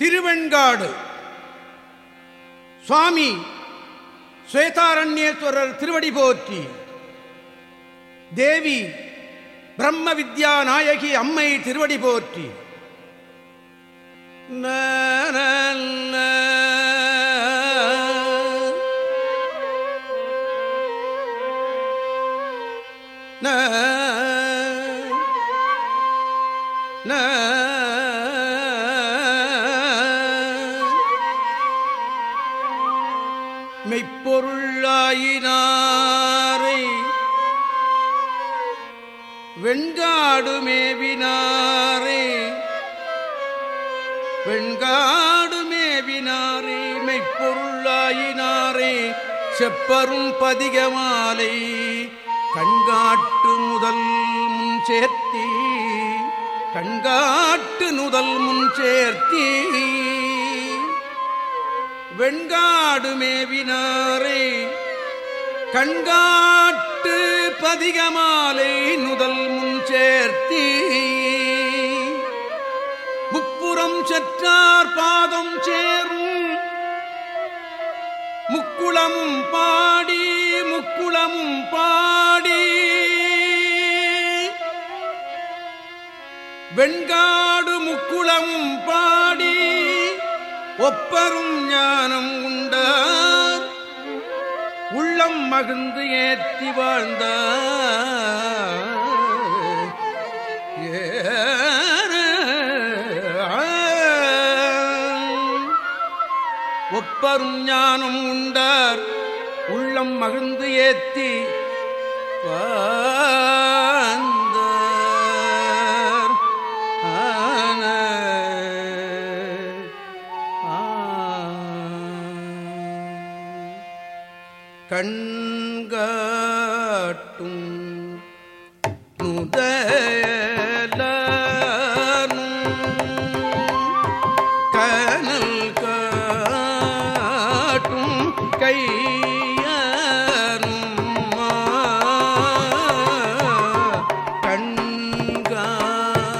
திருவெண்காடு. சுவாமி சுவேதாரண்யேஸ்வரர் திருவடி போற்றி. தேவி பிரம்ம வித்யா நாயகி அம்மை திருவடி போற்றி. மெய்ப்பொருளாயினாரை. வெண்காடு மேவினாரே. வெண்காடு மேவினாரே மெய்ப்பொருளாயினாரே. செப்பரும் பதிகமாலை கண்காட்டு முதல் முன் சேர்த்தி கண்காட்டு முதல் முன் சேர்த்தி. வெண்காடு மேவினாரே கண்காட்டு பதிகமாலை நுதல் முன் சேர்த்தி. முப்புறம் செற்றார் பாதம் சேரும். முக்குளமும் பாடி முக்குளமும் பாடி. வெண்காடு முக்குளமும் பாடி. ஒப்பரும் ஞானம் உண்டார். உள்ளம் மகிழ்ந்து ஏற்றி வாழ்ந்த ஒப்பரும் ஞானம் உண்டார். உள்ளம் மகிழ்ந்து ஏத்தி வாழ்ந்தார். கண்காட்டும் நுதலும் கனல் காட்டும் கை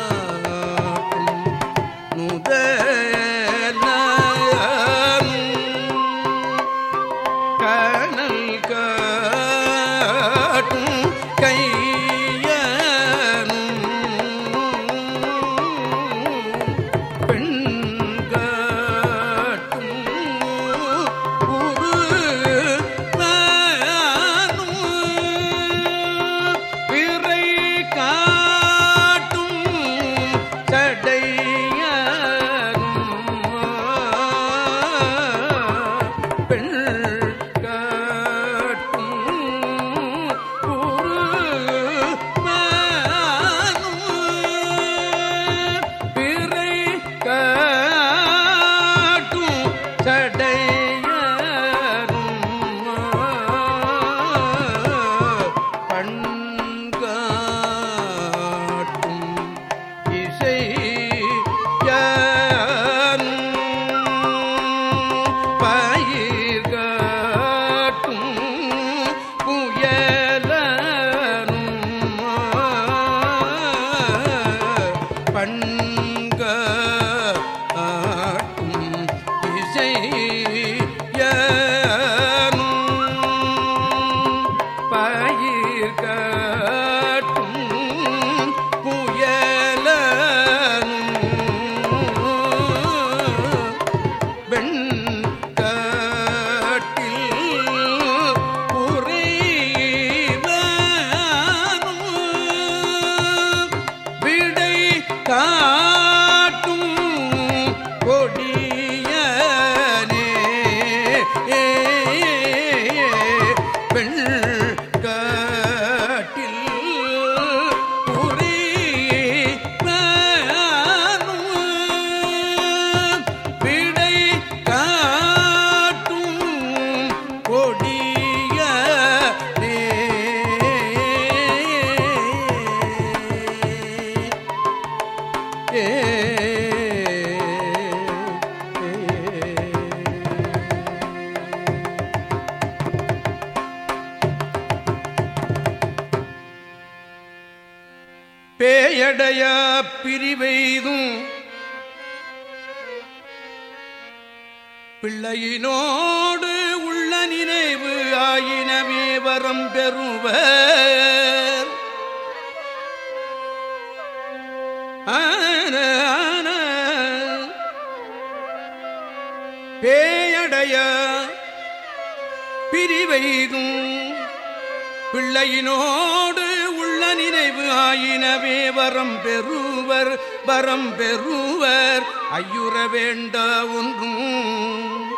கண்காட்டும் நுதலும் பிள்ளையினோடு உள்ள நினைவு ஆயினவே வரம் பெறுவர். பேயடைய பிரிவைதும் பிள்ளையினோடு உள்ள நினைவு ஆயினவே வரம் பெறுவர். வரம் பெறுவர். ஐயுற வேண்டா ஒன்றும்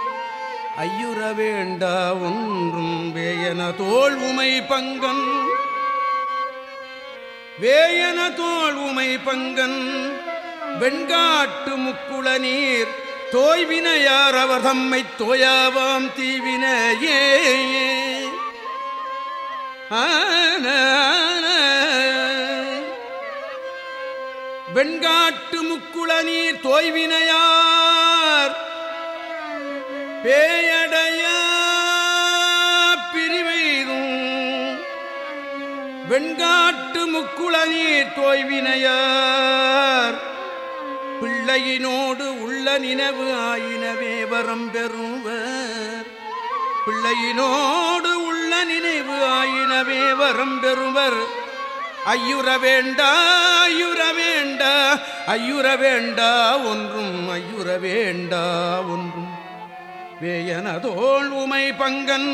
ஐயுற வேண்டா ஒன்றும் வேயன தோல் உமை பங்கன். வேயன தோல் உமை பங்கன். வெண்காட்டு முக்குள நீர் தோய்வினையார் அவர் தம்மை தோயாவாம் தீவினையே. ஆன, வெண்காட்டு முக்குள நீர் தோய்வினையார். பேயடைய பிரிவைதும் வெண்காட்டு முக்குள நீர் தோய்வினையார். பிள்ளையினோடு உள்ள நினைவு ஆயினவே வரம் பெறுவர். பிள்ளையினோடு உள்ள நினைவு ஆயினவே வரம் பெறுவர். ஐயுற வேண்டாயுறவே வேண்டா ஐயுற வேண்டா ஒன்றும் ஐயுற வேண்டா ஒன்றும். வேயனதோள் உமை பங்கன்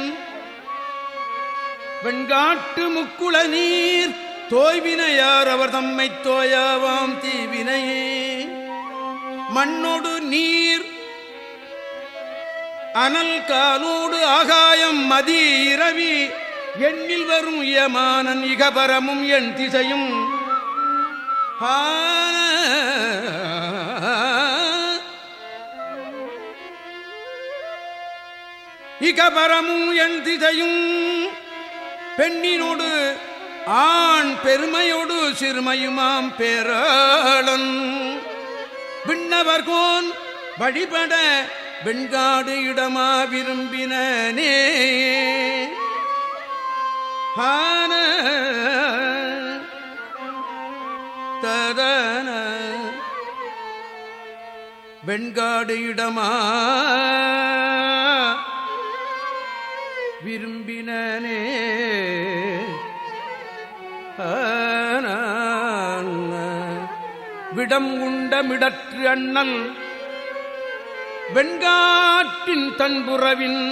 வெண்காட்டு முக்குள நீர் தோய்வினையார் அவர் தம்மை தோயாவாம் தீவினையே மண்ணோடு நீர் அனல் காலோடு ஆகாயம் மதி இரவி எண்ணில் வரும் யமானன் இகபரமும் என் திசையும். இகபரமும் என் திசையும் பெண்ணினோடு ஆண் பெருமையோடு சிறுமையுமாம் பேராளன் விண்ணவர்கோன் வழிபட வெண்காடு இடமா விரும்பினே ஹான. ததன வெண்காடு இடமா விரும்பினே விடம் உண்ட மிடற்று அண்ணல் வெண்காட்டின் தன்புறவின்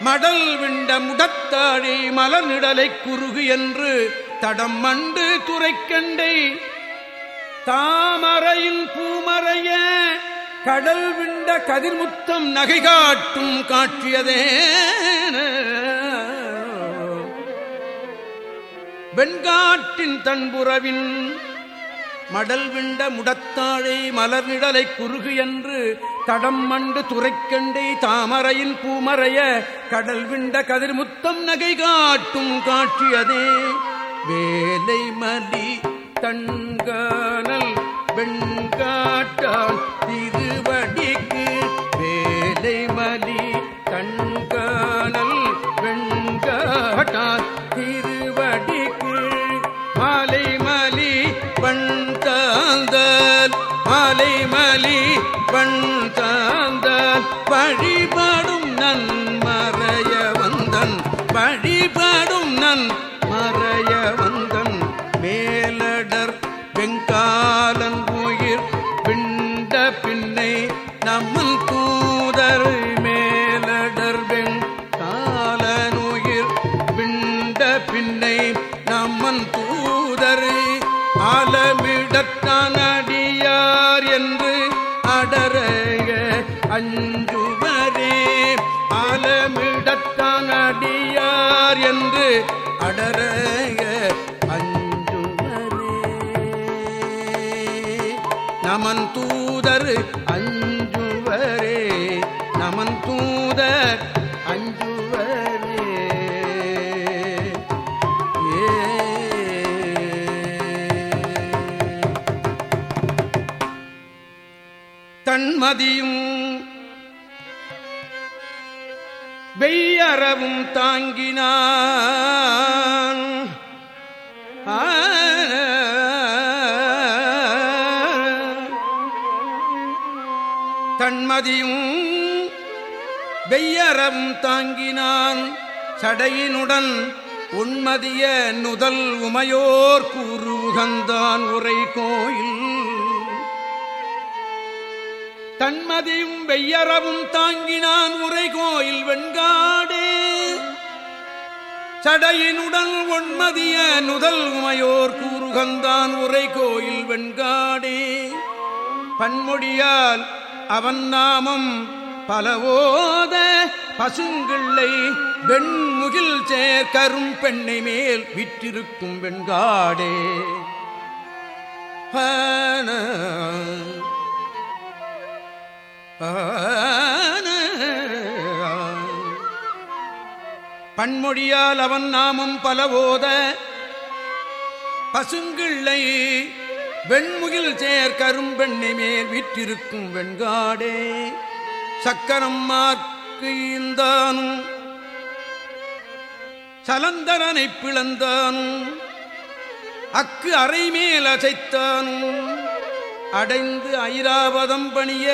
மடல் விண்ட முடத்தாழி மலர்நிடலை குறுகு என்று தடம் மண்டு துறைக்கண்டை தாமரையில் பூமறைய கடல் விண்ட கதிர்முத்தம் நகை காட்டும் காட்சியதே வெண்காட்டின் தன்புறவின் மடல் விண்ட முடத்தாழை மலர்நிடலை குறுகு என்று தடம் மண்டு துறைக்கண்டை தாமரையின் பூமறைய கடல் விண்ட கதிர்முத்தம் நகை காட்டும் காட்சியதே. வேலை மலி தண்கானல் வெண்காட்டால் राम को நமன் தூதர் அஞ்சுவரே தன்மதியும் வெய்யறவும் தாங்கினான். தன்மதியும் வெய்யறம் தாங்கினான். சடையினுடன் உண்மதிய நுதல் உமையோர் கூறு உகந்தான் உரை கோயில். தன்மதியும் வெய்யறவும் தாங்கினான் உரை கோயில் வெண்காடே. சடையினுடன் ஒன்மதிய நுதல் உமையோர் கூறுகந்தான் உரை கோயில் வெண்காடே. பன்மொழியால் அவன் நாமம் பலவோத பசுங்கிள்ளை வெண்முகில் சேர்க்கரும் பெண்ணை மேல் விற்றிருக்கும் வெண்காடே. ஆன பன்மொழியால் அவன் நாமம் பலவோத பசுங்கிள்ளை வெண்முகில் சேர் கரும்பெண்ணை மேல் விற்றிருக்கும் வெண்காடே. சக்கரம் மார்க்கு ஈந்தானும் சலந்தரனை பிளந்தானும் அக்கு அரை மேல் அசைத்தானும். அடைந்து ஐராவதம் பணிய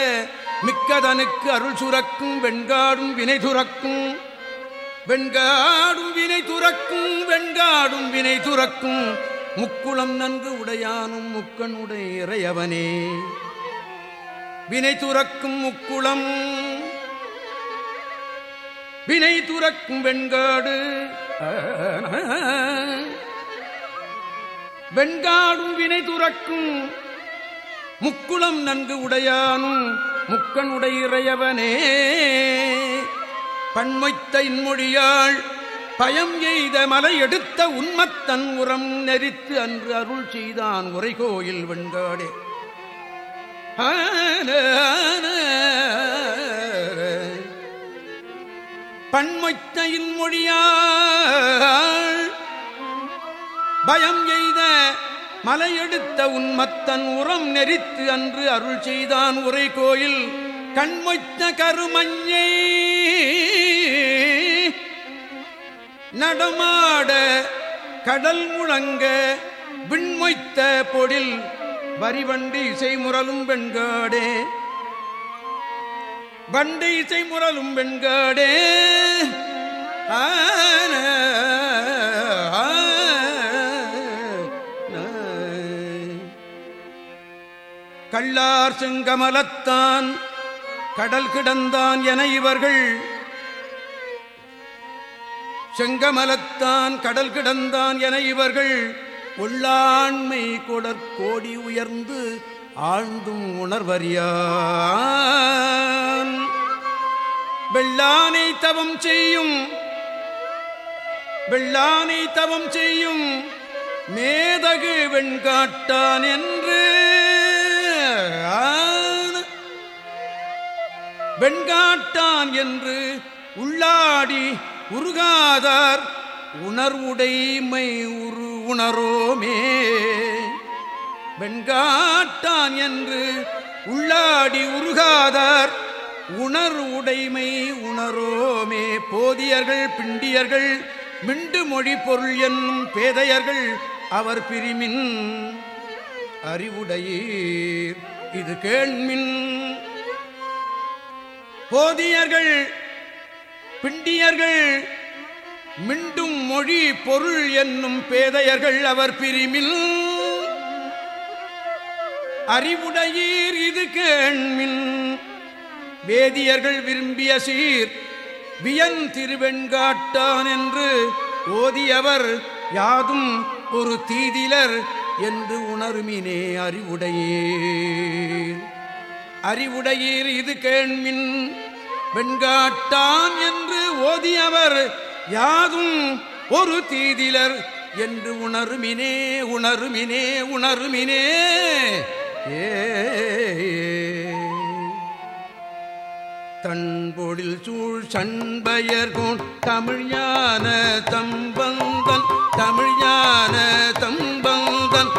மிக்கதனுக்கு அருள் சுரக்கும் வெண்காடும் வினை துறக்கும். வெண்காடும் வினை துறக்கும் வெண்காடும் வினை துறக்கும். முக்குளம் நன்கு உடையானும் முக்கனுடைய இறையவனே வினை துறக்கும் முக்குளம். வினை துறக்கும் வெண்காடு. வெண்காடும் வினை துறக்கும் முக்குளம் நன்கு உடையானும் முக்கனுடையவனே பண்மொய்த்த இன்மொழியாள் பயம் எய்த மலை எடுத்த உண்மத்தன் உரம் நெறித்து அன்று அருள் செய்தான் உரைகோயில் வெண்காடே. பண்மொய்த்த மொழியாள் பயம் எய்த மலையெடுத்த உன்மத்தன் உரம் நெறித்து அன்று அருள் செய்தான் உரை கோயில் கண்மொய்த்த கருமஞ்சை நடமாட கடல் முழங்க விண்மொய்த்த பொடில் வரிவண்டி இசை முரலும் பெண்காடே வண்டி இசை முரலும் பெண்காடே கள்ளார் செங்கமலத்தான் கடல் கிடந்தான் என இவர்கள். செங்கமலத்தான் கடல் கிடந்தான் என இவர்கள். உள்ளாண்மை கொடற்கோடி உயர்ந்து ஆழ்ந்தும் உணர்வறியான். வெள்ளானை தவம் செய்யும் வெள்ளானை தவம் செய்யும் மேதகு வெண்காட்டான் என்று வெண்காட்டான் என்று உள்ளாடி உருகாதார் உணர்வுடைமை உரு உணரோமே. வெண்காட்டான் என்று உள்ளாடி உருகாதார். உணர்வுடைமை உணரோமே. போதியர்கள் பிண்டியர்கள் மிண்டு மொழி பொருள் என்னும் பேதையர்கள் அவர் பிரிமின். அறிவுடையீர் இது கேள்மின். போதியர்கள் பிண்டியர்கள் மிண்டும் மொழி பொருள் என்னும் பேதையர்கள் அவர் பிரிமில். அறிவுடையீர் இது கேண்மின் வேதியர்கள் விரும்பிய சீர் வியன் திருவெண்காட்டான் என்று ஓதியவர் யாதும் ஒரு தீதிலர் என்று உணர்மினே அறிவுடையீர். அறிவுடையீர் இது கேண்மின். வெண்காட்டான் என்று ஓதியவர் யாதும் ஒரு தீதிலர் என்று உணருமினே உணருமினே உணருமினே. ஏ தன்பொழில் சூழ் சண்பயர்கோன் தமிழ் ஞான தம்பந்தன் தமிழ் ஞான தம்பந்தன்.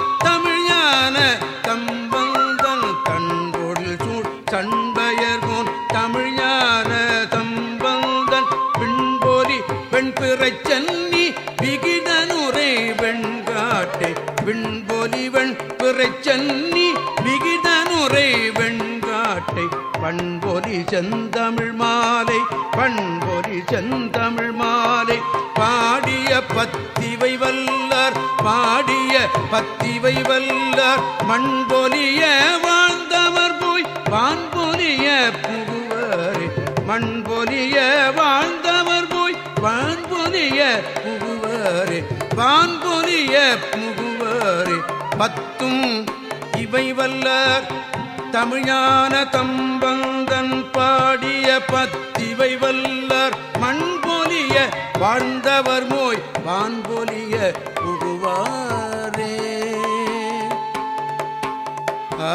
விண்பொலி வெண்பிறை விகிதனுரை வெண்காட்டை பண்பொறி செந்தமிழ் மாலை பண்பொறி செந்தமிழ் மாலை. பாடிய பத்திவை வல்லார் பாடிய பத்திவை வல்லார். மண்பொலிய வாழ்ந்தவர் போய் வான்பொலிய புகுவரே. மண்பொலிய வாழ்ந்தவர் போய் வான்பொலிய புகுவரே. வான்பொலிய புகுவரே. பத்தும் இவை வல்லார் தமிழான தம்பங்கன் பாடிய பத்திவை வல்லார் மண்பொலிய வாழ்ந்தவர் மோய் வான்பொலிய புகுவாரே. ஆ